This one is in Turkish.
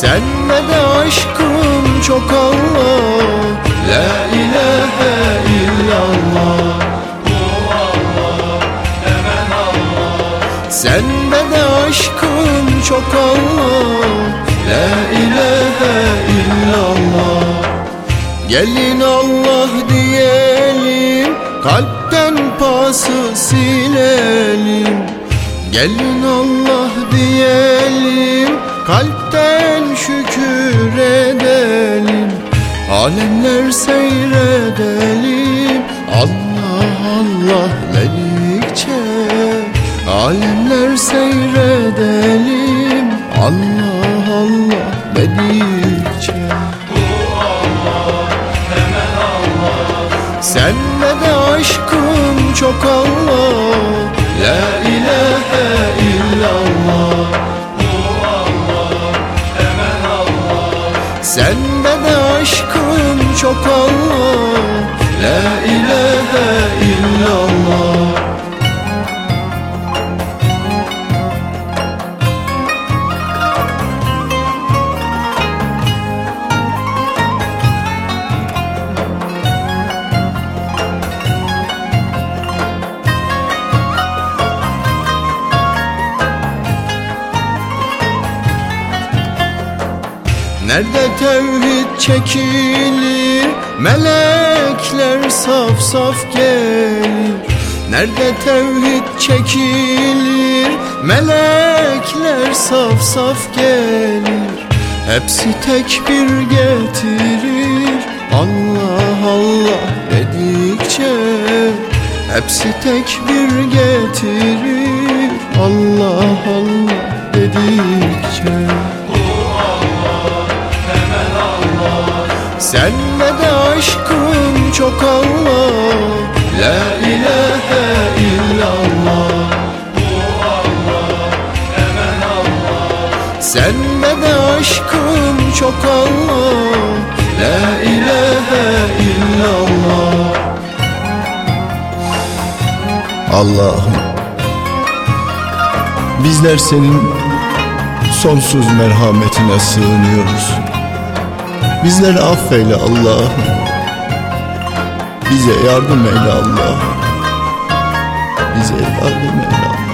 Senle de aşkım çok Allah. La ilahe illallah. Senle de aşkım çok Allah. La ilahe illallah. Gelin Allah diyelim Kalpten pası silelim. Gelin Allah diyelim Kalpten şükür edelim Alemler seyredelim. Allah Allah dedikçe Alemler seyredelim. Allah Allah dedikçe Senle de aşkım çok Allah. La ilahe Senle de aşkım çok Allah La ilahe Nerede tevhid çekilir? Melekler saf saf gelir. Nerede tevhid çekilir? Melekler saf saf gelir. Hepsi tekbir getirir. Allah Allah dedikçe Hepsi tekbir getirir. Allah Allah dedikçe Senle de aşkım çok Allah. La ilahe illallah. Senle de aşkım çok Allah. La ilahe illallah. Allah'ım bizler senin sonsuz merhametine sığınıyoruz. Bizleri affeyle Allah'ım. Bize yardım eyle Allah'ım. Bize yardım eyle Allah'ım.